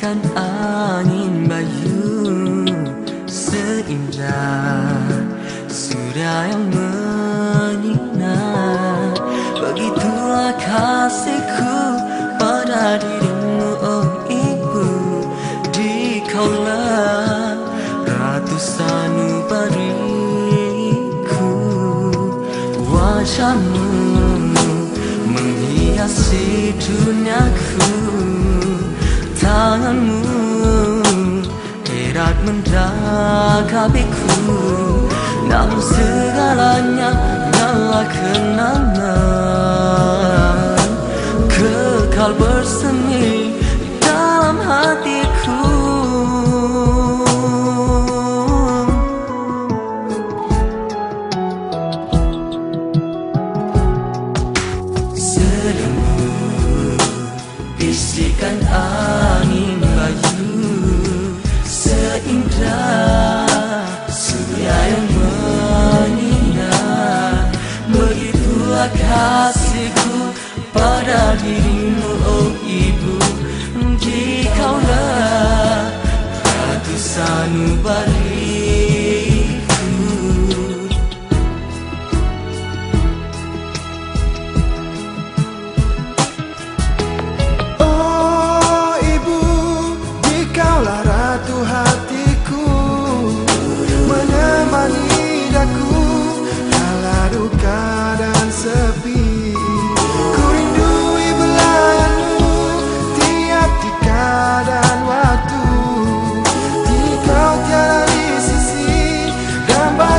bisikan angin bayu Seindah surya yang menyinar Begitulah kasihku pada dirimu oh ibu. Di kaulah ratu sanubariku Wajahmu menghiasi duniaku erat mendakapiku Namun segalanya hanyalah kenangan. Kekal bersemi dalam hatiku. Bisikan angin begitulah kasihku pada dirimu oh ibu. Jikaulah ratu sanubari